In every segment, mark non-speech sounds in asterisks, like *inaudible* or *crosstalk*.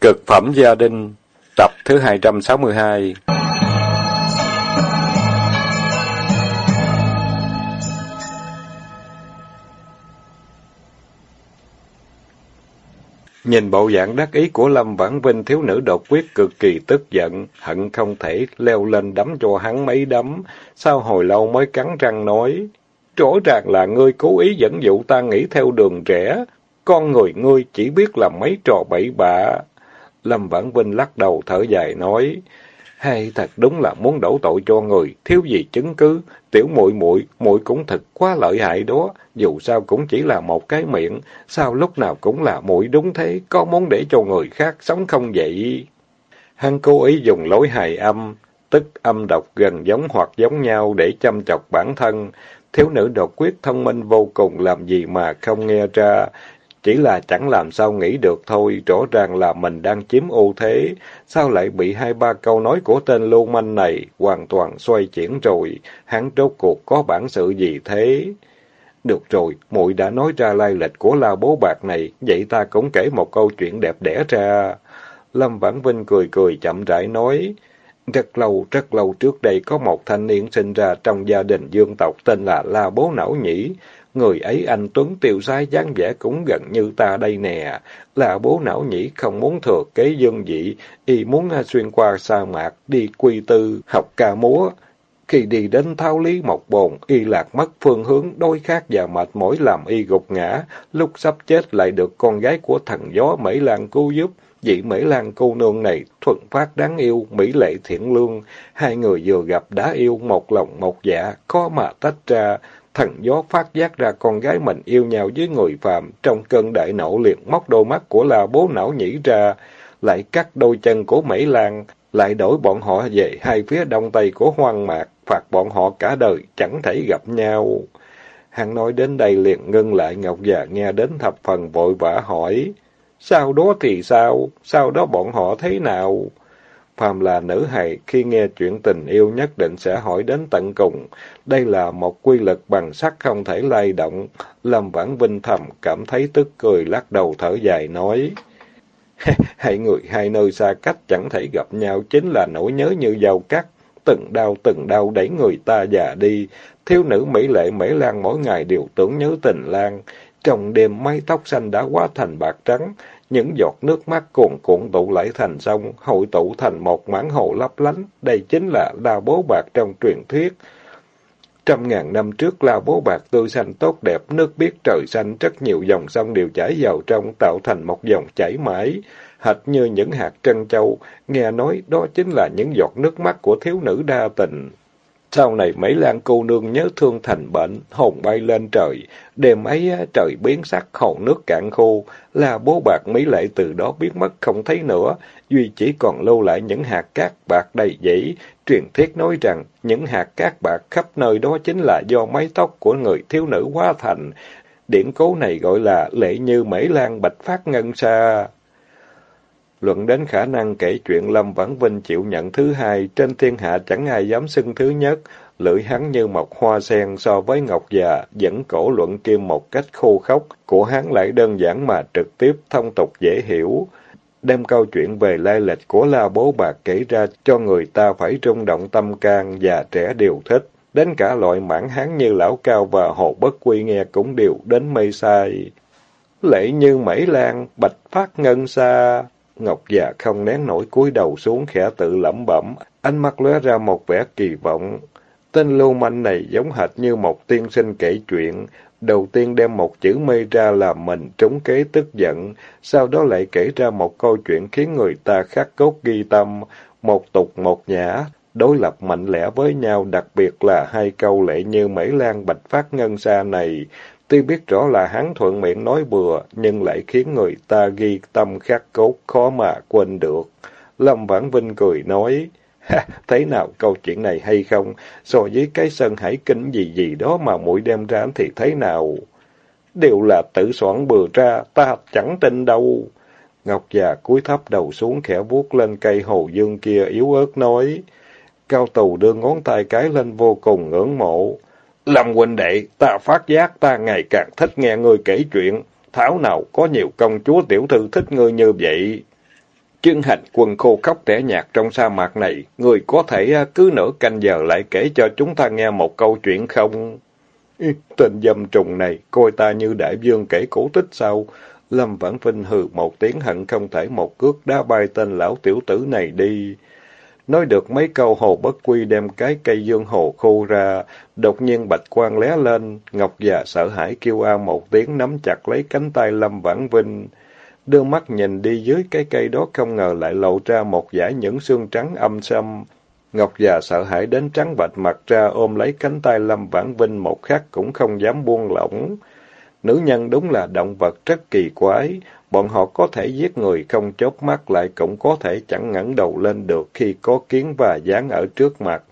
Cực phẩm gia đình, tập thứ 262 Nhìn bộ dạng đắc ý của Lâm Vãn Vinh thiếu nữ đột quyết cực kỳ tức giận, hận không thể leo lên đấm cho hắn mấy đấm, sau hồi lâu mới cắn răng nói. Rõ ràng là ngươi cố ý dẫn dụ ta nghĩ theo đường rẽ, con người ngươi chỉ biết làm mấy trò bậy bạ. Lâm Vãn Vinh lắc đầu thở dài nói, hay thật đúng là muốn đổ tội cho người, thiếu gì chứng cứ, tiểu muội muội muội cũng thật quá lợi hại đó, dù sao cũng chỉ là một cái miệng, sao lúc nào cũng là muội đúng thế, có muốn để cho người khác sống không vậy? Hắn cố ý dùng lối hài âm, tức âm độc gần giống hoặc giống nhau để chăm chọc bản thân. Thiếu nữ độc quyết thông minh vô cùng làm gì mà không nghe ra, chỉ là chẳng làm sao nghĩ được thôi, rõ ràng là mình đang chiếm ưu thế. Sao lại bị hai ba câu nói của tên lưu manh này hoàn toàn xoay chuyển rồi? Hắn rốt cuộc có bản sự gì thế? Được rồi, muội đã nói ra lai lịch của la bố bạc này, vậy ta cũng kể một câu chuyện đẹp đẽ ra. Lâm Vãn Vinh cười cười chậm rãi nói, rất lâu, rất lâu trước đây có một thanh niên sinh ra trong gia đình dương tộc tên là La Bố Não Nhĩ. Người ấy anh Tuấn tiêu sai dáng vẻ cũng gần như ta đây nè. Là bố não nhĩ không muốn thừa kế dương vị, y muốn xuyên qua sa mạc, đi quy tư, học ca múa. Khi đi đến thao lý một bồn, y lạc mất phương hướng, đôi khác và mệt mỏi làm y gục ngã. Lúc sắp chết lại được con gái của thần gió Mỹ Lan cứu giúp. Vị Mỹ Lan cô nương này thuận phát đáng yêu, mỹ lệ thiện lương. Hai người vừa gặp đã yêu một lòng một dạ, khó mà tách ra. Thần gió phát giác ra con gái mình yêu nhau với người phàm, trong cơn đại nộ liền móc đôi mắt của la bố não nhĩ ra, lại cắt đôi chân của Mỹ Lan, lại đổi bọn họ về hai phía đông tây của hoang mạc, phạt bọn họ cả đời chẳng thể gặp nhau. Hắn nói đến đây liền ngưng lại Ngọc già nghe đến thập phần vội vã hỏi, sau đó thì sao? Sau đó bọn họ thế nào? Phàm là nữ hài, khi nghe chuyện tình yêu nhất định sẽ hỏi đến tận cùng. Đây là một quy lực bằng sắt không thể lay động. Lâm Vãn Vinh thầm cảm thấy tức cười lắc đầu thở dài nói. *laughs* hai người hai nơi xa cách chẳng thể gặp nhau chính là nỗi nhớ như dao cắt. Từng đau từng đau đẩy người ta già đi. Thiếu nữ Mỹ lệ Mỹ Lan mỗi ngày đều tưởng nhớ tình Lan. Trong đêm mái tóc xanh đã quá thành bạc trắng. Những giọt nước mắt cuồn cuộn tụ lại thành sông, hội tụ thành một mảng hồ lấp lánh. Đây chính là la bố bạc trong truyền thuyết. Trăm ngàn năm trước, la bố bạc tươi xanh tốt đẹp, nước biếc trời xanh, rất nhiều dòng sông đều chảy vào trong, tạo thành một dòng chảy mãi, hệt như những hạt trân châu. Nghe nói, đó chính là những giọt nước mắt của thiếu nữ đa tình. Sau này mấy lan cô nương nhớ thương thành bệnh, hồn bay lên trời. Đêm ấy trời biến sắc, hồ nước cạn khô. Là bố bạc mỹ lệ từ đó biến mất không thấy nữa. Duy chỉ còn lưu lại những hạt cát bạc đầy dẫy. Truyền thuyết nói rằng những hạt cát bạc khắp nơi đó chính là do mái tóc của người thiếu nữ hóa thành. Điển cố này gọi là lệ như mỹ lan bạch phát ngân sa. Luận đến khả năng kể chuyện Lâm Vãn Vinh chịu nhận thứ hai, trên thiên hạ chẳng ai dám xưng thứ nhất. Lưỡi hắn như một hoa sen so với ngọc già, dẫn cổ luận kim một cách khô khốc, của hắn lại đơn giản mà trực tiếp, thông tục dễ hiểu. Đem câu chuyện về lai lịch của La Bố Bạc kể ra cho người ta phải rung động tâm can, và trẻ đều thích. Đến cả loại mãn hán như Lão Cao và Hồ Bất Quy nghe cũng đều đến mây sai. Lệ như Mỹ Lan, bạch phát ngân xa. Ngọc già không nén nổi cúi đầu xuống khẽ tự lẩm bẩm, ánh mắt lóe ra một vẻ kỳ vọng. Tên lưu manh này giống hệt như một tiên sinh kể chuyện, đầu tiên đem một chữ mê ra là mình trúng kế tức giận, sau đó lại kể ra một câu chuyện khiến người ta khắc cốt ghi tâm, một tục một nhã, đối lập mạnh lẽ với nhau, đặc biệt là hai câu lệ như Mỹ Lan Bạch Phát Ngân Sa này, Tuy biết rõ là hắn thuận miệng nói bừa, nhưng lại khiến người ta ghi tâm khắc cốt, khó mà quên được. Lâm Vãn Vinh cười nói, ha, thấy nào câu chuyện này hay không? So với cái sân hải kinh gì gì đó mà mũi đem ra thì thấy nào? Đều là tự soạn bừa ra, ta chẳng tin đâu. Ngọc già cúi thấp đầu xuống khẽ vuốt lên cây hồ dương kia yếu ớt nói. Cao tù đưa ngón tay cái lên vô cùng ngưỡng mộ. Lâm huynh đệ, ta phát giác ta ngày càng thích nghe ngươi kể chuyện. Thảo nào có nhiều công chúa tiểu thư thích ngươi như vậy. Chương hành quân khô khóc trẻ nhạt trong sa mạc này, người có thể à, cứ nửa canh giờ lại kể cho chúng ta nghe một câu chuyện không? Tên dâm trùng này, coi ta như đại dương kể cổ tích sao? Lâm Vãn Vinh hừ một tiếng hận không thể một cước đá bay tên lão tiểu tử này đi. Nói được mấy câu hồ bất quy đem cái cây dương hồ khô ra, đột nhiên bạch quan lé lên, Ngọc già sợ hãi kêu a một tiếng nắm chặt lấy cánh tay Lâm Vãn Vinh. Đưa mắt nhìn đi dưới cái cây đó không ngờ lại lộ ra một dải những xương trắng âm xâm. Ngọc già sợ hãi đến trắng bạch mặt ra ôm lấy cánh tay Lâm Vãn Vinh một khắc cũng không dám buông lỏng. Nữ nhân đúng là động vật rất kỳ quái. Bọn họ có thể giết người không chớp mắt lại cũng có thể chẳng ngẩng đầu lên được khi có kiến và dán ở trước mặt.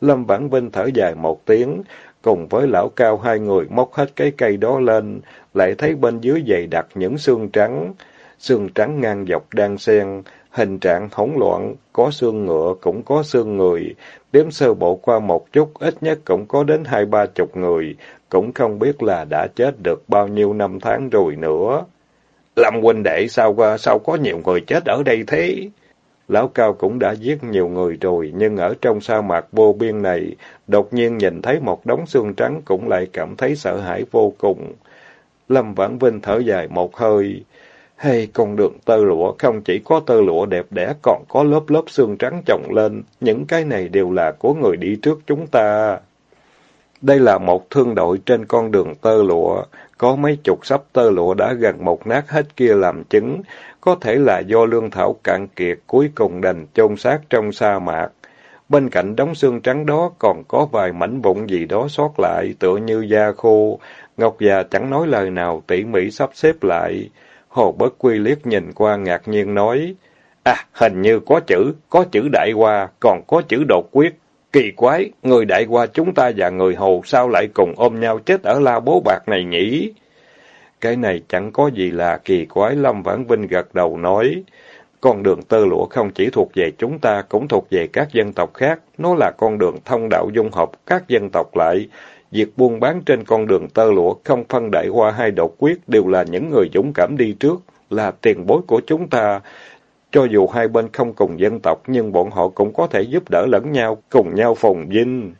Lâm Vãn Vinh thở dài một tiếng, cùng với lão cao hai người móc hết cái cây đó lên, lại thấy bên dưới dày đặt những xương trắng. Xương trắng ngang dọc đang xen, hình trạng hỗn loạn, có xương ngựa cũng có xương người. Đếm sơ bộ qua một chút, ít nhất cũng có đến hai ba chục người, cũng không biết là đã chết được bao nhiêu năm tháng rồi nữa. Lâm huynh đệ sao sao có nhiều người chết ở đây thế? Lão Cao cũng đã giết nhiều người rồi, nhưng ở trong sa mạc vô biên này, đột nhiên nhìn thấy một đống xương trắng cũng lại cảm thấy sợ hãi vô cùng. Lâm Vãn Vinh thở dài một hơi. Hay con đường tơ lụa không chỉ có tơ lụa đẹp đẽ còn có lớp lớp xương trắng chồng lên, những cái này đều là của người đi trước chúng ta. Đây là một thương đội trên con đường tơ lụa, có mấy chục sắp tơ lụa đã gần một nát hết kia làm chứng, có thể là do lương thảo cạn kiệt cuối cùng đành chôn xác trong sa mạc. Bên cạnh đống xương trắng đó còn có vài mảnh vụn gì đó sót lại, tựa như da khô. Ngọc già chẳng nói lời nào, tỉ mỉ sắp xếp lại. Hồ Bất Quy liếc nhìn qua ngạc nhiên nói, À, hình như có chữ, có chữ đại hoa, còn có chữ đột quyết. Kỳ quái, người đại qua chúng ta và người Hồ sao lại cùng ôm nhau chết ở la bố bạc này nhỉ? Cái này chẳng có gì là kỳ quái, Lâm Vãn Vinh gật đầu nói. Con đường tơ lụa không chỉ thuộc về chúng ta, cũng thuộc về các dân tộc khác. Nó là con đường thông đạo dung hợp các dân tộc lại. Việc buôn bán trên con đường tơ lụa không phân đại hoa hay độc quyết đều là những người dũng cảm đi trước, là tiền bối của chúng ta. Cho dù hai bên không cùng dân tộc, nhưng bọn họ cũng có thể giúp đỡ lẫn nhau, cùng nhau phồn vinh.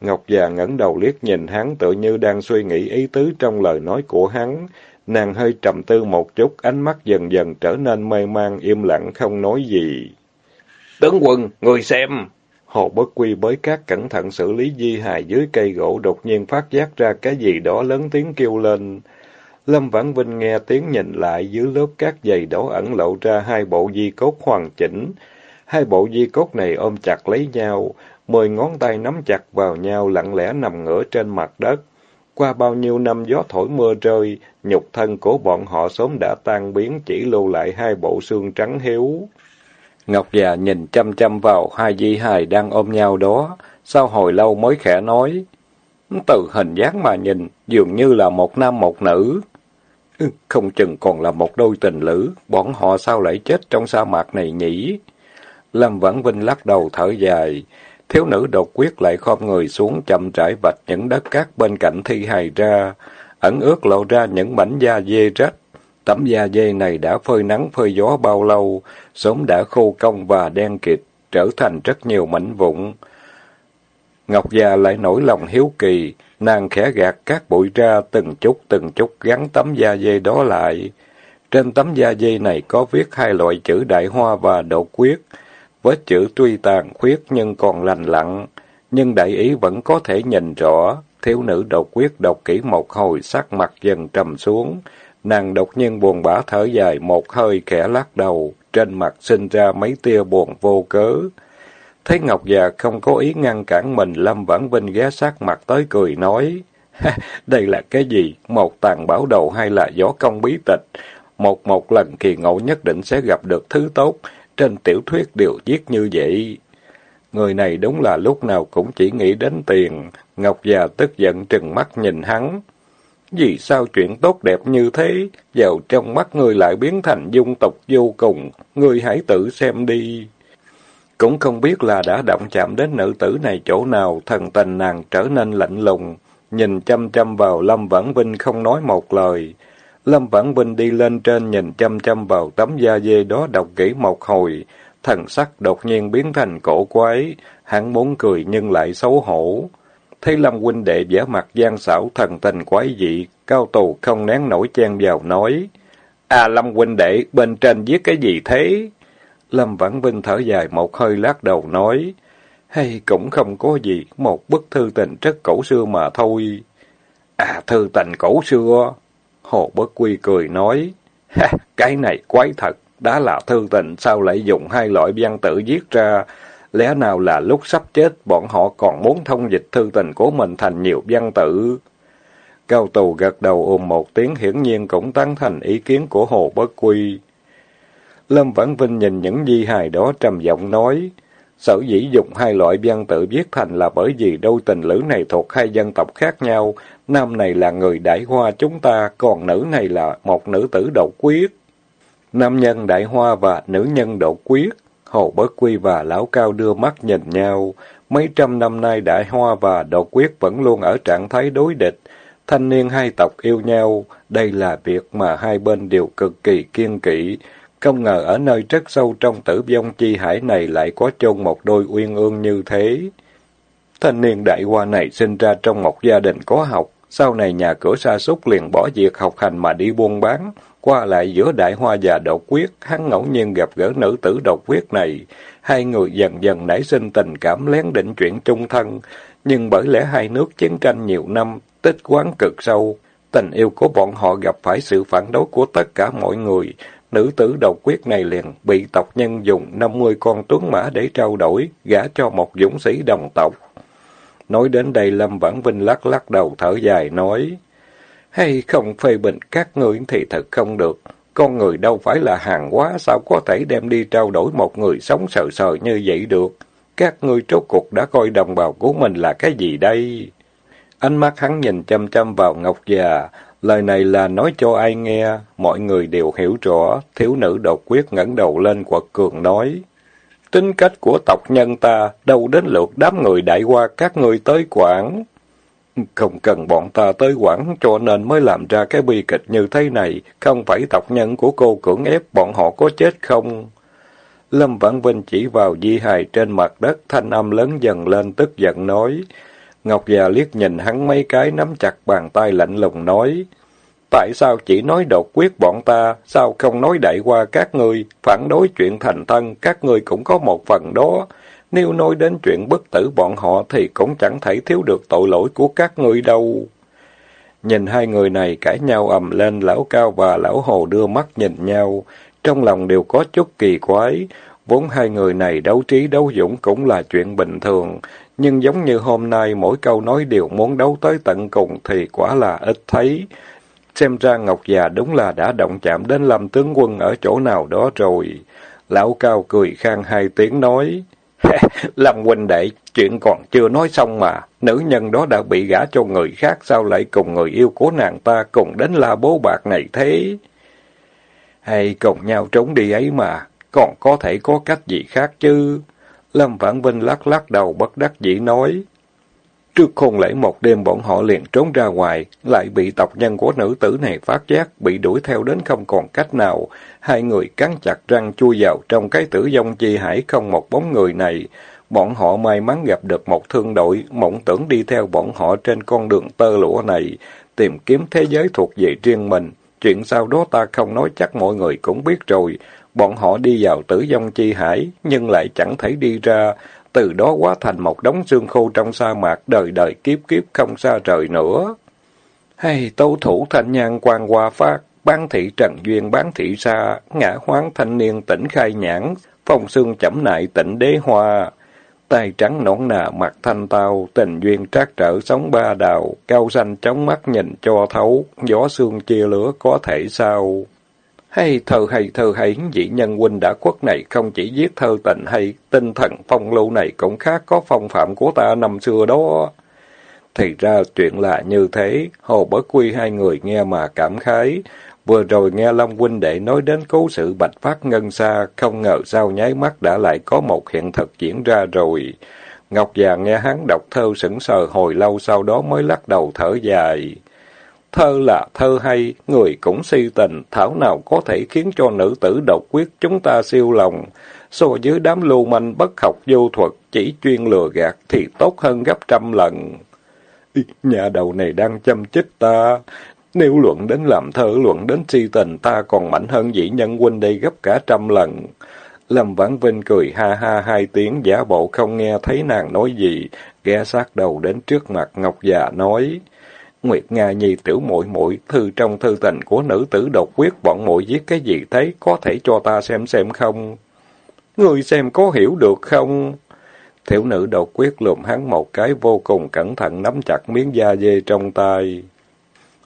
Ngọc già ngẩng đầu liếc nhìn hắn tự như đang suy nghĩ ý tứ trong lời nói của hắn. Nàng hơi trầm tư một chút, ánh mắt dần dần trở nên mê man, im lặng không nói gì. Tướng quân, người xem! Hồ Bất Quy bới cát cẩn thận xử lý di hài dưới cây gỗ đột nhiên phát giác ra cái gì đó lớn tiếng kêu lên. Lâm Vãn Vinh nghe tiếng nhìn lại dưới lớp cát dày đó ẩn lộ ra hai bộ di cốt hoàn chỉnh. Hai bộ di cốt này ôm chặt lấy nhau, mười ngón tay nắm chặt vào nhau lặng lẽ nằm ngửa trên mặt đất. Qua bao nhiêu năm gió thổi mưa rơi, nhục thân của bọn họ sớm đã tan biến chỉ lưu lại hai bộ xương trắng hiếu. Ngọc già nhìn chăm chăm vào hai di hài đang ôm nhau đó, sau hồi lâu mới khẽ nói. Từ hình dáng mà nhìn, dường như là một nam một nữ. Không chừng còn là một đôi tình lữ, bọn họ sao lại chết trong sa mạc này nhỉ? Lâm Vãn Vinh lắc đầu thở dài, thiếu nữ đột quyết lại khom người xuống chậm rãi vạch những đất cát bên cạnh thi hài ra, ẩn ướt lộ ra những mảnh da dê rách. Tấm da dê này đã phơi nắng phơi gió bao lâu, sớm đã khô cong và đen kịt, trở thành rất nhiều mảnh vụn. Ngọc già lại nổi lòng hiếu kỳ, nàng khẽ gạt các bụi ra từng chút từng chút gắn tấm da dê đó lại. Trên tấm da dê này có viết hai loại chữ đại hoa và đột quyết. Vết chữ tuy tàn khuyết nhưng còn lành lặn, nhưng đại ý vẫn có thể nhìn rõ. Thiếu nữ đột quyết đọc kỹ một hồi sắc mặt dần trầm xuống. Nàng đột nhiên buồn bã thở dài một hơi khẽ lắc đầu, trên mặt sinh ra mấy tia buồn vô cớ. Thấy Ngọc già không có ý ngăn cản mình, Lâm Vãn Vinh ghé sát mặt tới cười nói. Đây là cái gì? Một tàn bảo đầu hay là gió công bí tịch? Một một lần kỳ ngộ nhất định sẽ gặp được thứ tốt. Trên tiểu thuyết đều viết như vậy. Người này đúng là lúc nào cũng chỉ nghĩ đến tiền. Ngọc già tức giận trừng mắt nhìn hắn. Vì sao chuyện tốt đẹp như thế, vào trong mắt người lại biến thành dung tục vô cùng, người hãy tự xem đi. Cũng không biết là đã động chạm đến nữ tử này chỗ nào, thần tình nàng trở nên lạnh lùng, nhìn chăm chăm vào Lâm Vãn Vinh không nói một lời. Lâm Vãn Vinh đi lên trên nhìn chăm chăm vào tấm da dê đó đọc kỹ một hồi, thần sắc đột nhiên biến thành cổ quái, hắn muốn cười nhưng lại xấu hổ. Thấy Lâm huynh đệ vẻ mặt gian xảo thần tình quái dị, cao tù không nén nổi chen vào nói. À Lâm huynh đệ, bên trên viết cái gì thế? Lâm Vãn Vinh thở dài một hơi lát đầu nói. Hay cũng không có gì, một bức thư tình rất cổ xưa mà thôi. À thư tình cổ xưa. Hồ Bất Quy cười nói. Ha, cái này quái thật, đã là thư tình sao lại dùng hai loại văn tự viết ra. Lẽ nào là lúc sắp chết bọn họ còn muốn thông dịch thư tình của mình thành nhiều văn tự? Cao tù gật đầu ôm một tiếng hiển nhiên cũng tán thành ý kiến của Hồ Bất Quy. Lâm Vãn Vinh nhìn những di hài đó trầm giọng nói, sở dĩ dùng hai loại văn tự viết thành là bởi vì đôi tình lữ này thuộc hai dân tộc khác nhau, nam này là người đại hoa chúng ta, còn nữ này là một nữ tử độc quyết. Nam nhân đại hoa và nữ nhân độc quyết, Hồ Bất Quy và Lão Cao đưa mắt nhìn nhau, mấy trăm năm nay đại hoa và độc quyết vẫn luôn ở trạng thái đối địch, thanh niên hai tộc yêu nhau, đây là việc mà hai bên đều cực kỳ kiên kỵ, không ngờ ở nơi rất sâu trong tử vong chi hải này lại có chôn một đôi uyên ương như thế. Thanh niên đại hoa này sinh ra trong một gia đình có học, sau này nhà cửa sa sút liền bỏ việc học hành mà đi buôn bán. Qua lại giữa đại hoa và độc quyết, hắn ngẫu nhiên gặp gỡ nữ tử độc quyết này. Hai người dần dần nảy sinh tình cảm lén định chuyện chung thân. Nhưng bởi lẽ hai nước chiến tranh nhiều năm, tích quán cực sâu, tình yêu của bọn họ gặp phải sự phản đối của tất cả mọi người. Nữ tử độc quyết này liền bị tộc nhân dùng 50 con tuấn mã để trao đổi, gả cho một dũng sĩ đồng tộc. Nói đến đây Lâm Vãn Vinh lắc lắc đầu thở dài nói, hay không phê bình các ngươi thì thật không được. Con người đâu phải là hàng quá, sao có thể đem đi trao đổi một người sống sờ sờ như vậy được. Các ngươi trốt cuộc đã coi đồng bào của mình là cái gì đây? Ánh mắt hắn nhìn chăm chăm vào Ngọc già, Lời này là nói cho ai nghe, mọi người đều hiểu rõ, thiếu nữ độc quyết ngẩng đầu lên quật cường nói. Tính cách của tộc nhân ta, đâu đến lượt đám người đại qua các người tới quản. Không cần bọn ta tới quản cho nên mới làm ra cái bi kịch như thế này, không phải tộc nhân của cô cưỡng ép bọn họ có chết không? Lâm Vãn Vinh chỉ vào di hài trên mặt đất, thanh âm lớn dần lên tức giận nói. Ngọc già liếc nhìn hắn mấy cái nắm chặt bàn tay lạnh lùng nói. Tại sao chỉ nói đột quyết bọn ta, sao không nói đại qua các ngươi, phản đối chuyện thành thân, các ngươi cũng có một phần đó. Nếu nói đến chuyện bất tử bọn họ thì cũng chẳng thể thiếu được tội lỗi của các ngươi đâu. Nhìn hai người này cãi nhau ầm lên, lão cao và lão hồ đưa mắt nhìn nhau, trong lòng đều có chút kỳ quái. Vốn hai người này đấu trí đấu dũng cũng là chuyện bình thường, nhưng giống như hôm nay mỗi câu nói đều muốn đấu tới tận cùng thì quả là ít thấy. Xem ra Ngọc già đúng là đã động chạm đến Lâm tướng quân ở chỗ nào đó rồi. Lão Cao cười khang hai tiếng nói. Lâm huynh đệ, chuyện còn chưa nói xong mà. Nữ nhân đó đã bị gả cho người khác, sao lại cùng người yêu của nàng ta cùng đến la bố bạc này thế? Hay cùng nhau trốn đi ấy mà, còn có thể có cách gì khác chứ? Lâm Vãn Vinh lắc lắc đầu bất đắc dĩ nói. Trước khôn lễ một đêm bọn họ liền trốn ra ngoài, lại bị tộc nhân của nữ tử này phát giác, bị đuổi theo đến không còn cách nào. Hai người cắn chặt răng chui vào trong cái tử vong chi hải không một bóng người này. Bọn họ may mắn gặp được một thương đội, mộng tưởng đi theo bọn họ trên con đường tơ lụa này, tìm kiếm thế giới thuộc về riêng mình. Chuyện sau đó ta không nói chắc mọi người cũng biết rồi. Bọn họ đi vào tử vong chi hải, nhưng lại chẳng thể đi ra, từ đó quá thành một đống xương khô trong sa mạc, đời đời kiếp kiếp không xa rời nữa. Hay tấu thủ thanh nhan quan hoa phát, bán thị trần duyên bán thị sa, ngã hoáng thanh niên tỉnh khai nhãn, phong xương chẩm nại tỉnh đế hoa. tay trắng nõn nà mặt thanh tao, tình duyên trác trở sống ba đào, cao xanh chóng mắt nhìn cho thấu, gió xương chia lửa có thể sao. Hay thơ hay thơ hay, vị nhân huynh đã khuất này không chỉ viết thơ tình hay, tinh thần phong lưu này cũng khác có phong phạm của ta năm xưa đó. Thì ra chuyện là như thế, Hồ Bất Quy hai người nghe mà cảm khái. Vừa rồi nghe Long huynh đệ nói đến cố sự bạch phát ngân xa, không ngờ sao nháy mắt đã lại có một hiện thực diễn ra rồi. Ngọc già nghe hắn đọc thơ sững sờ hồi lâu sau đó mới lắc đầu thở dài. Thơ là thơ hay, người cũng si tình, thảo nào có thể khiến cho nữ tử độc quyết chúng ta siêu lòng. So với đám lưu manh bất học vô thuật, chỉ chuyên lừa gạt thì tốt hơn gấp trăm lần. Nhà đầu này đang chăm chích ta. Nếu luận đến làm thơ, luận đến si tình, ta còn mạnh hơn dĩ nhân huynh đây gấp cả trăm lần. Lâm Vãn Vinh cười ha ha hai tiếng, giả bộ không nghe thấy nàng nói gì, ghé sát đầu đến trước mặt Ngọc già nói. Nguyệt Nga Nhi tiểu muội muội thư trong thư tình của nữ tử độc quyết bọn muội viết cái gì thấy, có thể cho ta xem xem không? Người xem có hiểu được không? Thiểu nữ độc quyết lùm hắn một cái vô cùng cẩn thận nắm chặt miếng da dê trong tay.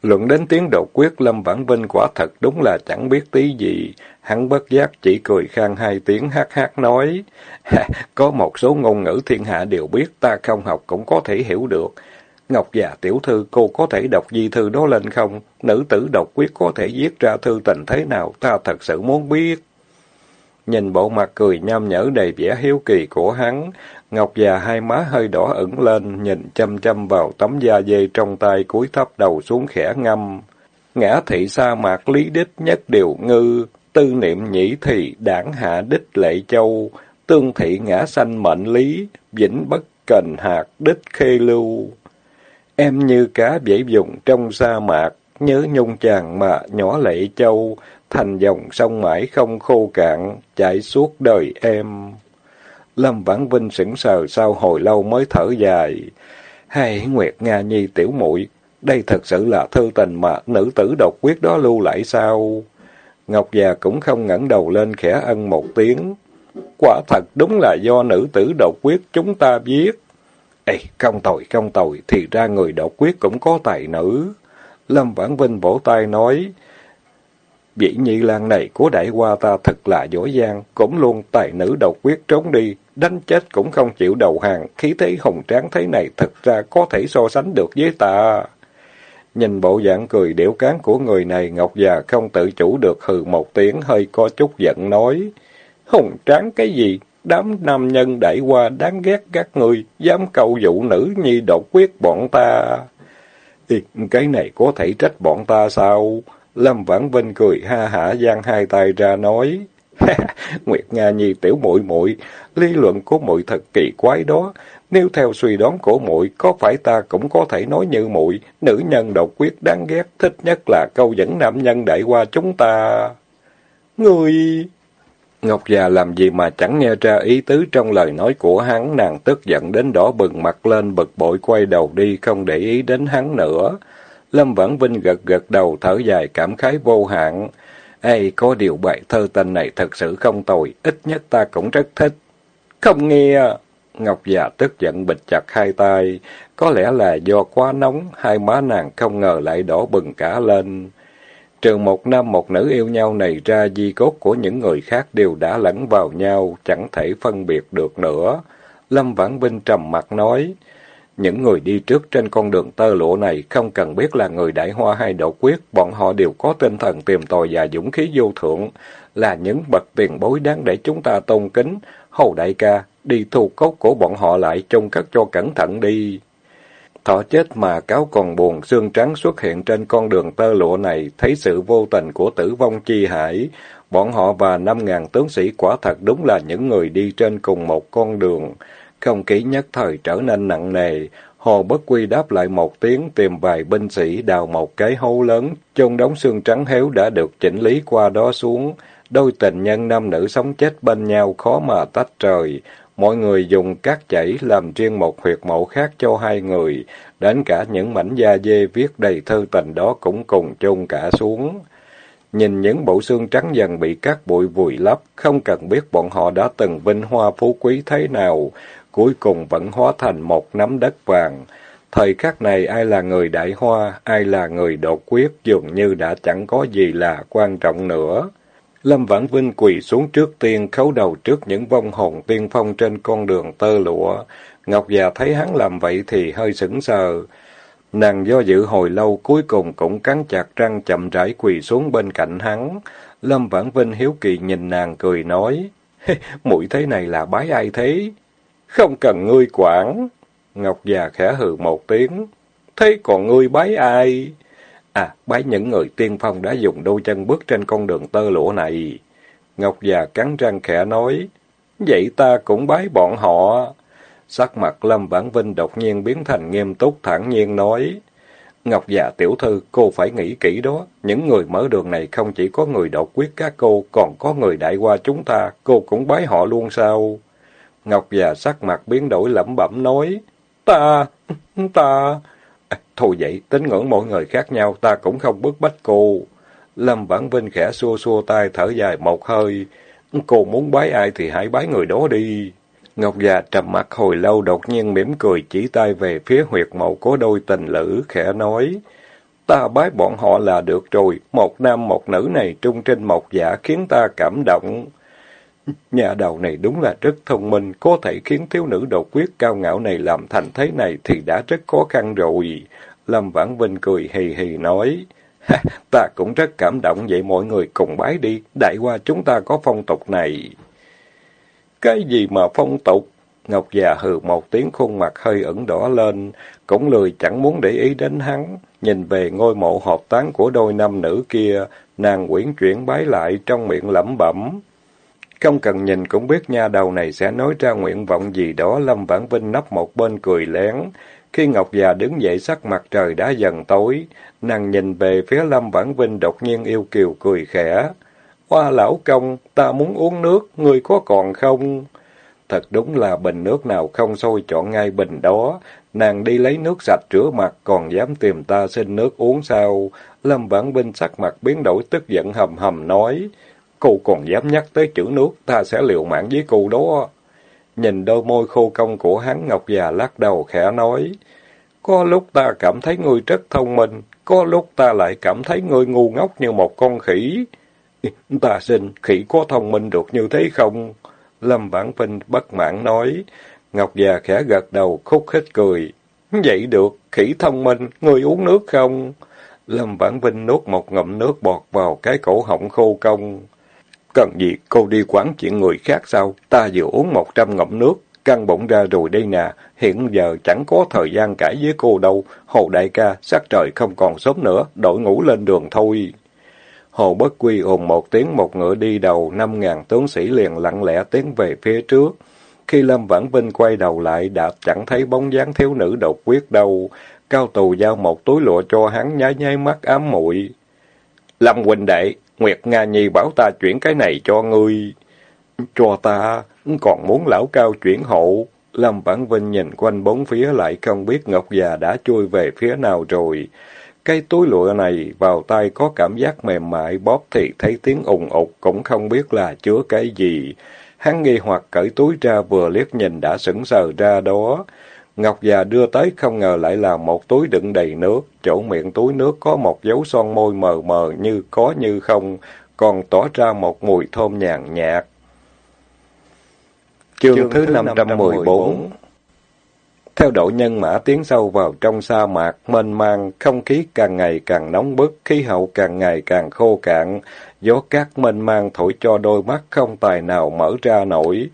Luận đến tiếng độc quyết Lâm Vãn Vinh quả thật đúng là chẳng biết tí gì. Hắn bất giác chỉ cười khang hai tiếng hát hát nói. *laughs* Có một số ngôn ngữ thiên hạ đều biết ta không học cũng có thể hiểu được. Ngọc già tiểu thư cô có thể đọc di thư đó lên không? Nữ tử độc quyết có thể viết ra thư tình thế nào? Ta thật sự muốn biết. Nhìn bộ mặt cười nham nhở đầy vẻ hiếu kỳ của hắn, Ngọc già hai má hơi đỏ ửng lên, nhìn chăm chăm vào tấm da dê trong tay cúi thấp đầu xuống khẽ ngâm. Ngã thị sa mạc lý đích nhất điều ngư, tư niệm nhĩ thị đảng hạ đích lệ châu, tương thị ngã sanh mệnh lý, vĩnh bất cần hạt đích khê lưu. Em như cá dễ dùng trong sa mạc, nhớ nhung chàng mà nhỏ lệ châu, thành dòng sông mãi không khô cạn, chảy suốt đời em. Lâm Vãn Vinh sững sờ sau hồi lâu mới thở dài. Hay Nguyệt Nga Nhi tiểu muội đây thật sự là thư tình mà nữ tử độc quyết đó lưu lại sao? Ngọc già cũng không ngẩng đầu lên khẽ ân một tiếng. Quả thật đúng là do nữ tử độc quyết chúng ta viết. Ê, không tội, không tội, thì ra người độc quyết cũng có tài nữ. Lâm Vãn Vinh vỗ tay nói, Vị nhị lang này của đại hoa ta thật là giỏi giang, cũng luôn tài nữ độc quyết trốn đi, đánh chết cũng không chịu đầu hàng, khí thế hùng tráng thế này thật ra có thể so sánh được với ta. Nhìn bộ dạng cười điệu cán của người này, Ngọc già không tự chủ được hừ một tiếng hơi có chút giận nói. Hùng tráng cái gì? Đám nam nhân đại qua đáng ghét các người, dám cầu dụ nữ nhi độc quyết bọn ta. Ê, cái này có thể trách bọn ta sao? Lâm Vãn Vinh cười ha hả giang hai tay ra nói. Nguyệt Nga Nhi tiểu muội muội lý luận của muội thật kỳ quái đó. Nếu theo suy đoán của muội có phải ta cũng có thể nói như muội nữ nhân độc quyết đáng ghét, thích nhất là câu dẫn nam nhân đại qua chúng ta. Người... Ngọc già làm gì mà chẳng nghe ra ý tứ trong lời nói của hắn, nàng tức giận đến đỏ bừng mặt lên, bực bội quay đầu đi, không để ý đến hắn nữa. Lâm Vãn Vinh gật gật đầu thở dài cảm khái vô hạn. Ê, có điều bài thơ tình này thật sự không tồi, ít nhất ta cũng rất thích. Không nghe! Ngọc già tức giận bịch chặt hai tay. Có lẽ là do quá nóng, hai má nàng không ngờ lại đỏ bừng cả lên. Trừ một nam một nữ yêu nhau này ra, di cốt của những người khác đều đã lẫn vào nhau, chẳng thể phân biệt được nữa. Lâm Vãn Vinh trầm mặt nói, những người đi trước trên con đường tơ lụa này không cần biết là người đại hoa hay đậu quyết, bọn họ đều có tinh thần tìm tòi và dũng khí vô thượng, là những bậc tiền bối đáng để chúng ta tôn kính. Hầu đại ca, đi thu cốt của bọn họ lại trông cất cho cẩn thận đi. Thọ chết mà cáo còn buồn, xương trắng xuất hiện trên con đường tơ lụa này, thấy sự vô tình của tử vong chi hải. Bọn họ và năm ngàn tướng sĩ quả thật đúng là những người đi trên cùng một con đường. Không khí nhất thời trở nên nặng nề, Hồ Bất Quy đáp lại một tiếng tìm vài binh sĩ đào một cái hố lớn, chôn đống xương trắng héo đã được chỉnh lý qua đó xuống. Đôi tình nhân nam nữ sống chết bên nhau khó mà tách rời. Mọi người dùng cát chảy làm riêng một huyệt mộ khác cho hai người, đến cả những mảnh da dê viết đầy thư tình đó cũng cùng chôn cả xuống. Nhìn những bộ xương trắng dần bị cát bụi vùi lấp, không cần biết bọn họ đã từng vinh hoa phú quý thế nào, cuối cùng vẫn hóa thành một nắm đất vàng. Thời khắc này ai là người đại hoa, ai là người đột quyết dường như đã chẳng có gì là quan trọng nữa. Lâm Vãn Vinh quỳ xuống trước tiên, khấu đầu trước những vong hồn tiên phong trên con đường tơ lụa. Ngọc già thấy hắn làm vậy thì hơi sững sờ. Nàng do dự hồi lâu cuối cùng cũng cắn chặt răng chậm rãi quỳ xuống bên cạnh hắn. Lâm Vãn Vinh hiếu kỳ nhìn nàng cười nói, mũi thế này là bái ai thế? Không cần ngươi quản. Ngọc già khẽ hừ một tiếng. Thế còn ngươi bái ai? À, bái những người tiên phong đã dùng đôi chân bước trên con đường tơ lụa này. Ngọc già cắn răng khẽ nói, vậy ta cũng bái bọn họ. Sắc mặt Lâm Vãn Vinh đột nhiên biến thành nghiêm túc thản nhiên nói, Ngọc già tiểu thư, cô phải nghĩ kỹ đó. Những người mở đường này không chỉ có người độc quyết các cô, còn có người đại qua chúng ta. Cô cũng bái họ luôn sao? Ngọc già sắc mặt biến đổi lẩm bẩm nói. Ta, ta... Thôi vậy, tính ngưỡng mọi người khác nhau, ta cũng không bức bách cô. Lâm Vãn Vinh khẽ xua xua tay thở dài một hơi. Cô muốn bái ai thì hãy bái người đó đi. Ngọc già trầm mặt hồi lâu đột nhiên mỉm cười chỉ tay về phía huyệt mộ của đôi tình lữ, khẽ nói. Ta bái bọn họ là được rồi, một nam một nữ này trung trinh một giả khiến ta cảm động. Nhà đầu này đúng là rất thông minh, có thể khiến thiếu nữ độc quyết cao ngạo này làm thành thế này thì đã rất khó khăn rồi. Lâm Vãn Vinh cười hì hì nói, ta cũng rất cảm động vậy mọi người cùng bái đi, đại qua chúng ta có phong tục này. Cái gì mà phong tục? Ngọc già hừ một tiếng khuôn mặt hơi ửng đỏ lên, cũng lười chẳng muốn để ý đến hắn. Nhìn về ngôi mộ họp tán của đôi nam nữ kia, nàng quyển chuyển bái lại trong miệng lẩm bẩm. Không cần nhìn cũng biết nha đầu này sẽ nói ra nguyện vọng gì đó, Lâm Vãn Vinh nấp một bên cười lén. Khi Ngọc già đứng dậy sắc mặt trời đã dần tối, nàng nhìn về phía Lâm Vãn Vinh đột nhiên yêu kiều cười khẽ. Hoa lão công, ta muốn uống nước, người có còn không? Thật đúng là bình nước nào không sôi chọn ngay bình đó. Nàng đi lấy nước sạch rửa mặt, còn dám tìm ta xin nước uống sao? Lâm Vãn Vinh sắc mặt biến đổi tức giận hầm hầm nói. Cô còn dám nhắc tới chữ nước, ta sẽ liều mạng với cô đó. Nhìn đôi môi khô cong của hắn, Ngọc già lắc đầu khẽ nói. Có lúc ta cảm thấy ngươi rất thông minh, có lúc ta lại cảm thấy ngươi ngu ngốc như một con khỉ. *laughs* Ta xin, khỉ có thông minh được như thế không? Lâm bản Vinh bất mãn nói. Ngọc già khẽ gật đầu, khúc khích cười. *laughs* Vậy được, khỉ thông minh, người uống nước không? Lâm Vãn Vinh nuốt một ngụm nước bọt vào cái cổ họng khô công. Cần gì cô đi quán chuyện người khác sao? Ta vừa uống một trăm ngụm nước, căng bụng ra rồi đây nè. Hiện giờ chẳng có thời gian cãi với cô đâu. Hồ đại ca, sắc trời không còn sớm nữa, đội ngủ lên đường thôi. Hồ Bất Quy ồn một tiếng một ngựa đi đầu, năm ngàn tướng sĩ liền lặng lẽ tiến về phía trước. Khi Lâm Vãn Vinh quay đầu lại, đã chẳng thấy bóng dáng thiếu nữ độc quyết đâu. Cao tù giao một túi lụa cho hắn nháy nháy mắt ám muội Lâm huynh đệ, Nguyệt Nga Nhi bảo ta chuyển cái này cho ngươi. Cho ta, còn muốn lão cao chuyển hộ. Lâm Vãn Vinh nhìn quanh bốn phía lại không biết Ngọc già đã chui về phía nào rồi. Cái túi lụa này vào tay có cảm giác mềm mại, bóp thì thấy tiếng ùng ục, cũng không biết là chứa cái gì. Hắn nghi hoặc cởi túi ra vừa liếc nhìn đã sững sờ ra đó. Ngọc già đưa tới không ngờ lại là một túi đựng đầy nước. Chỗ miệng túi nước có một dấu son môi mờ mờ như có như không, còn tỏ ra một mùi thơm nhàn nhạt. Chương, Chương thứ 514 theo đội nhân mã tiến sâu vào trong sa mạc, mênh mang, không khí càng ngày càng nóng bức, khí hậu càng ngày càng khô cạn, gió cát mênh mang thổi cho đôi mắt không tài nào mở ra nổi,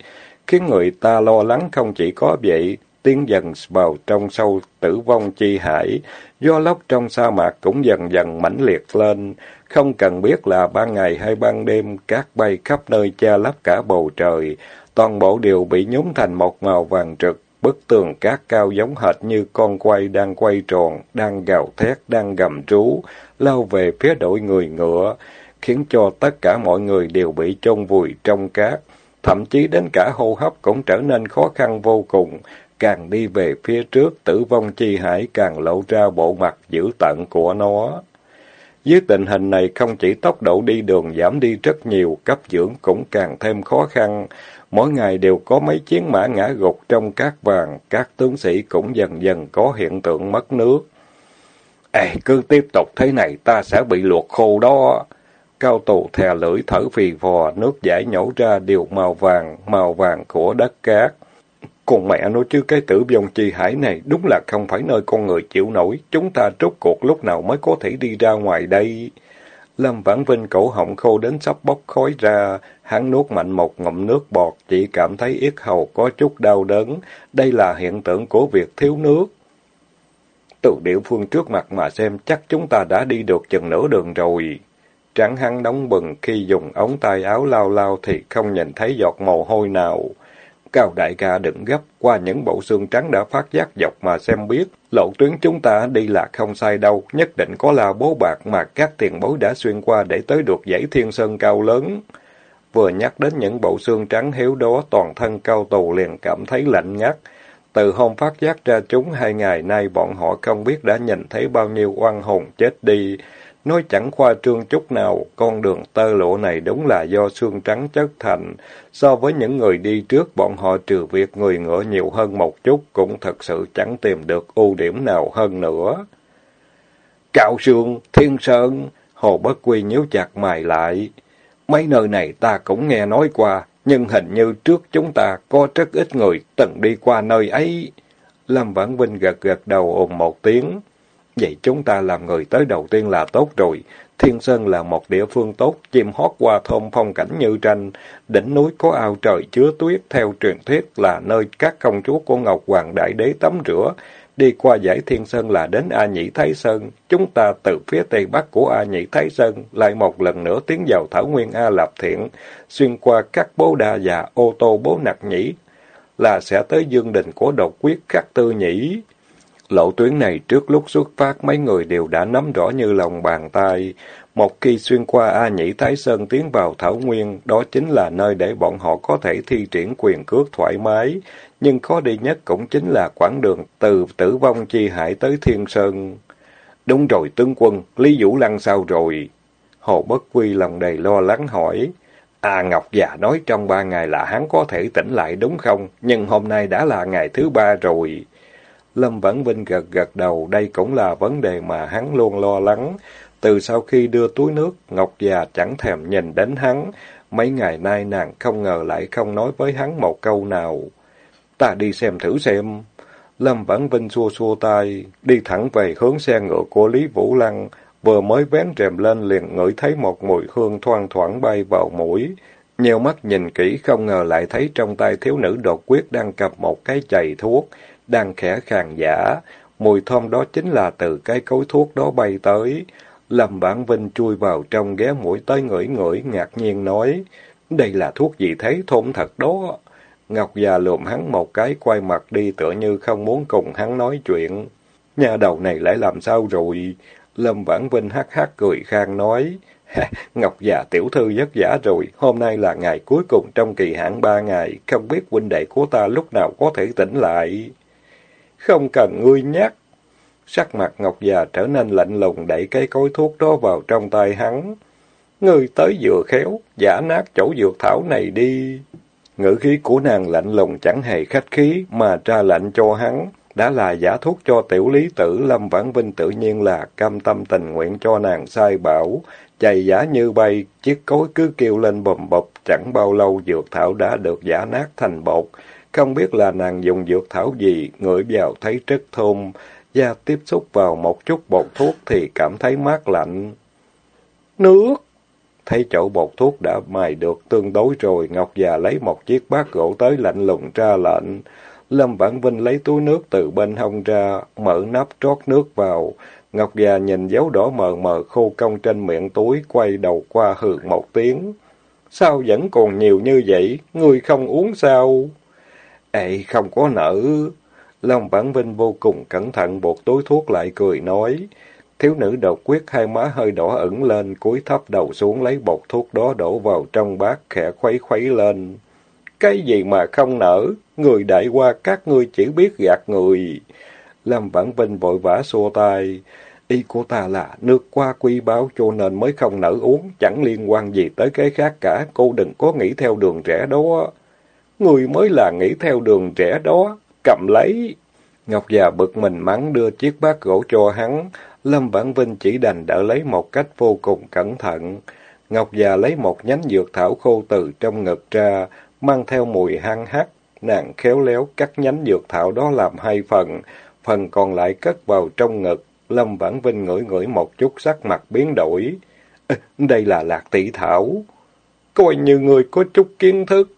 khiến người ta lo lắng không chỉ có vậy, tiến dần vào trong sâu tử vong chi hải, gió lốc trong sa mạc cũng dần dần mãnh liệt lên, không cần biết là ban ngày hay ban đêm, cát bay khắp nơi che lấp cả bầu trời, toàn bộ đều bị nhúng thành một màu vàng trực, Bức tường cát cao giống hệt như con quay đang quay tròn, đang gào thét, đang gầm rú, lao về phía đội người ngựa, khiến cho tất cả mọi người đều bị chôn vùi trong cát. Thậm chí đến cả hô hấp cũng trở nên khó khăn vô cùng. Càng đi về phía trước, tử vong chi hải càng lộ ra bộ mặt dữ tận của nó. Dưới tình hình này không chỉ tốc độ đi đường giảm đi rất nhiều, cấp dưỡng cũng càng thêm khó khăn. Mỗi ngày đều có mấy chiến mã ngã gục trong cát vàng, các tướng sĩ cũng dần dần có hiện tượng mất nước. Ê, cứ tiếp tục thế này ta sẽ bị luộc khô đó. Cao tù thè lưỡi thở phì phò, nước giải nhổ ra đều màu vàng, màu vàng của đất cát. Còn mẹ nói chứ cái tử vong chi hải này đúng là không phải nơi con người chịu nổi, chúng ta rốt cuộc lúc nào mới có thể đi ra ngoài đây. Lâm Vãn Vinh cổ họng khô đến sắp bốc khói ra, hắn nuốt mạnh một ngụm nước bọt, chỉ cảm thấy yết hầu có chút đau đớn. Đây là hiện tượng của việc thiếu nước. Từ địa phương trước mặt mà xem chắc chúng ta đã đi được chừng nửa đường rồi. Trắng hắn nóng bừng khi dùng ống tay áo lao lao thì không nhìn thấy giọt mồ hôi nào. Cao đại ca đừng gấp, qua những bộ xương trắng đã phát giác dọc mà xem biết. Lộ tuyến chúng ta đi là không sai đâu, nhất định có là bố bạc mà các tiền bối đã xuyên qua để tới được dãy thiên sơn cao lớn. Vừa nhắc đến những bộ xương trắng hiếu đó, toàn thân cao tù liền cảm thấy lạnh ngắt. Từ hôm phát giác ra chúng hai ngày nay bọn họ không biết đã nhìn thấy bao nhiêu oan hồn chết đi. Nói chẳng khoa trương chút nào, con đường tơ lộ này đúng là do xương trắng chất thành. So với những người đi trước, bọn họ trừ việc người ngựa nhiều hơn một chút, cũng thật sự chẳng tìm được ưu điểm nào hơn nữa. Cạo sương, thiên sơn, hồ bất quy nhíu chặt mày lại. Mấy nơi này ta cũng nghe nói qua, nhưng hình như trước chúng ta có rất ít người từng đi qua nơi ấy. Lâm Vãn Vinh gật gật đầu ồn một tiếng. Vậy chúng ta làm người tới đầu tiên là tốt rồi. Thiên Sơn là một địa phương tốt, chim hót qua thôn phong cảnh như tranh. Đỉnh núi có ao trời chứa tuyết, theo truyền thuyết là nơi các công chúa của Ngọc Hoàng Đại Đế tắm rửa. Đi qua giải Thiên Sơn là đến A Nhĩ Thái Sơn. Chúng ta từ phía tây bắc của A Nhĩ Thái Sơn lại một lần nữa tiến vào Thảo Nguyên A Lạp Thiện, xuyên qua các bố đa và ô tô bố nặc nhĩ, là sẽ tới dương đình của độc quyết khắc tư nhĩ. Lộ tuyến này trước lúc xuất phát mấy người đều đã nắm rõ như lòng bàn tay. Một khi xuyên qua A Nhĩ Thái Sơn tiến vào Thảo Nguyên, đó chính là nơi để bọn họ có thể thi triển quyền cước thoải mái. Nhưng khó đi nhất cũng chính là quãng đường từ tử vong chi hải tới Thiên Sơn. Đúng rồi tướng quân, Lý Vũ Lăng sao rồi? Hồ Bất Quy lòng đầy lo lắng hỏi. À Ngọc già nói trong ba ngày là hắn có thể tỉnh lại đúng không? Nhưng hôm nay đã là ngày thứ ba rồi. Lâm Vãn Vinh gật gật đầu, đây cũng là vấn đề mà hắn luôn lo lắng. Từ sau khi đưa túi nước, Ngọc già chẳng thèm nhìn đến hắn. Mấy ngày nay nàng không ngờ lại không nói với hắn một câu nào. Ta đi xem thử xem. Lâm Vãn Vinh xua xua tay, đi thẳng về hướng xe ngựa của Lý Vũ Lăng. Vừa mới vén rèm lên liền ngửi thấy một mùi hương thoang thoảng bay vào mũi. Nhiều mắt nhìn kỹ không ngờ lại thấy trong tay thiếu nữ đột quyết đang cầm một cái chày thuốc đang khẽ khàng giả. Mùi thơm đó chính là từ cái cối thuốc đó bay tới. Lâm Bản Vinh chui vào trong ghé mũi tới ngửi ngửi, ngạc nhiên nói, đây là thuốc gì thế, thơm thật đó. Ngọc già lùm hắn một cái, quay mặt đi tựa như không muốn cùng hắn nói chuyện. Nhà đầu này lại làm sao rồi? Lâm Vãn Vinh hắc hắc cười khang nói, Ngọc già tiểu thư giấc giả rồi, hôm nay là ngày cuối cùng trong kỳ hạn ba ngày, không biết huynh đệ của ta lúc nào có thể tỉnh lại. Không cần ngươi nhắc. Sắc mặt Ngọc già trở nên lạnh lùng đẩy cái cối thuốc đó vào trong tay hắn. Ngươi tới vừa khéo, giả nát chỗ dược thảo này đi. Ngữ khí của nàng lạnh lùng chẳng hề khách khí, mà tra lệnh cho hắn. Đã là giả thuốc cho tiểu lý tử, Lâm Vãn Vinh tự nhiên là cam tâm tình nguyện cho nàng sai bảo. Chày giả như bay, chiếc cối cứ kêu lên bầm bập, chẳng bao lâu dược thảo đã được giả nát thành bột. Không biết là nàng dùng dược thảo gì, ngửi vào thấy rất thơm, da tiếp xúc vào một chút bột thuốc thì cảm thấy mát lạnh. Nước! Thấy chỗ bột thuốc đã mài được tương đối rồi, Ngọc già lấy một chiếc bát gỗ tới lạnh lùng ra lệnh. Lâm Vãn Vinh lấy túi nước từ bên hông ra, mở nắp trót nước vào. Ngọc già nhìn dấu đỏ mờ mờ khô cong trên miệng túi, quay đầu qua hừ một tiếng. Sao vẫn còn nhiều như vậy? Ngươi không uống sao? Ê, không có nở. Long Vãn Vinh vô cùng cẩn thận buộc túi thuốc lại cười nói. Thiếu nữ đột quyết hai má hơi đỏ ửng lên, cúi thấp đầu xuống lấy bột thuốc đó đổ vào trong bát, khẽ khuấy khuấy lên. Cái gì mà không nở? Người đại qua các ngươi chỉ biết gạt người. Lâm Vãn Vinh vội vã xua tay. Ý của ta là nước qua quy báo cho nên mới không nở uống, chẳng liên quan gì tới cái khác cả, cô đừng có nghĩ theo đường rẽ đó. Người mới là nghĩ theo đường trẻ đó, cầm lấy. Ngọc già bực mình mắng đưa chiếc bát gỗ cho hắn, Lâm Vãn Vinh chỉ đành đỡ lấy một cách vô cùng cẩn thận. Ngọc già lấy một nhánh dược thảo khô từ trong ngực ra, mang theo mùi hăng hắc, nàng khéo léo cắt nhánh dược thảo đó làm hai phần, phần còn lại cất vào trong ngực. Lâm Vãn Vinh ngửi ngửi một chút sắc mặt biến đổi. đây là lạc tỷ thảo. Coi như người có chút kiến thức.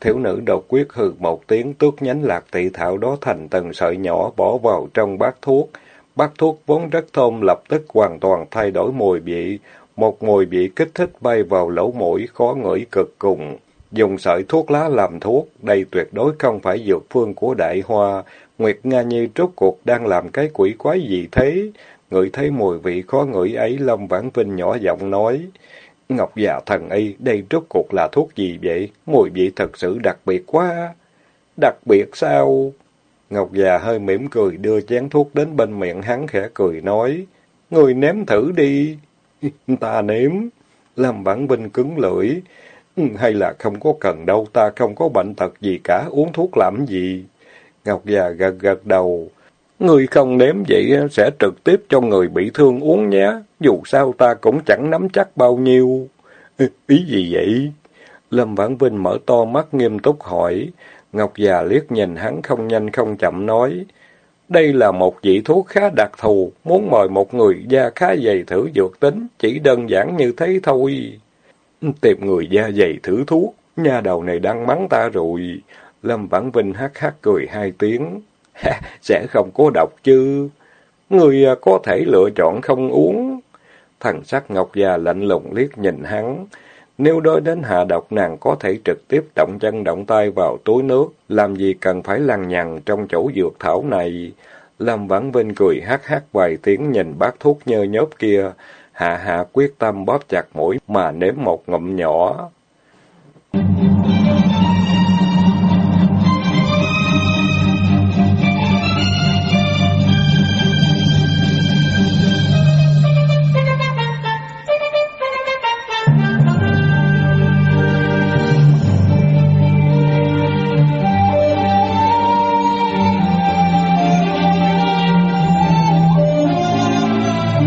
Thiếu nữ đột quyết hừ một tiếng tước nhánh lạc tỷ thảo đó thành từng sợi nhỏ bỏ vào trong bát thuốc. Bát thuốc vốn rất thơm lập tức hoàn toàn thay đổi mùi vị, một mùi vị kích thích bay vào lỗ mũi, khó ngửi cực cùng. Dùng sợi thuốc lá làm thuốc, đây tuyệt đối không phải dược phương của đại hoa. Nguyệt Nga Nhi rốt cuộc đang làm cái quỷ quái gì thế? Ngửi thấy mùi vị khó ngửi ấy, Lâm Vãn Vinh nhỏ giọng nói. Ngọc già thần y, đây rốt cuộc là thuốc gì vậy? Mùi vị thật sự đặc biệt quá. Đặc biệt sao? Ngọc già hơi mỉm cười đưa chén thuốc đến bên miệng hắn khẽ cười nói. Người nếm thử đi. *laughs* ta nếm. Lâm Vãn Vinh cứng lưỡi. Ừ, hay là không có cần đâu, ta không có bệnh tật gì cả, uống thuốc làm gì? Ngọc già gật gật đầu. Người không nếm vậy sẽ trực tiếp cho người bị thương uống nhé, dù sao ta cũng chẳng nắm chắc bao nhiêu. Ý gì vậy? Lâm Vãn Vinh mở to mắt nghiêm túc hỏi. Ngọc già liếc nhìn hắn không nhanh không chậm nói. Đây là một vị thuốc khá đặc thù, muốn mời một người da khá dày thử dược tính, chỉ đơn giản như thế thôi. Tìm người da dày thử thuốc, nha đầu này đang mắng ta rồi. Lâm Vãn Vinh hát hát cười hai tiếng. *laughs* Sẽ không có độc chứ. Người à, có thể lựa chọn không uống. Thần sắc Ngọc già lạnh lùng liếc nhìn hắn. Nếu đối đến hạ độc nàng có thể trực tiếp động chân động tay vào túi nước, làm gì cần phải lằng nhằng trong chỗ dược thảo này. Lâm Vãn Vinh cười hát hát vài tiếng nhìn bát thuốc nhơ nhớp kia, hạ hạ quyết tâm bóp chặt mũi mà nếm một ngụm nhỏ.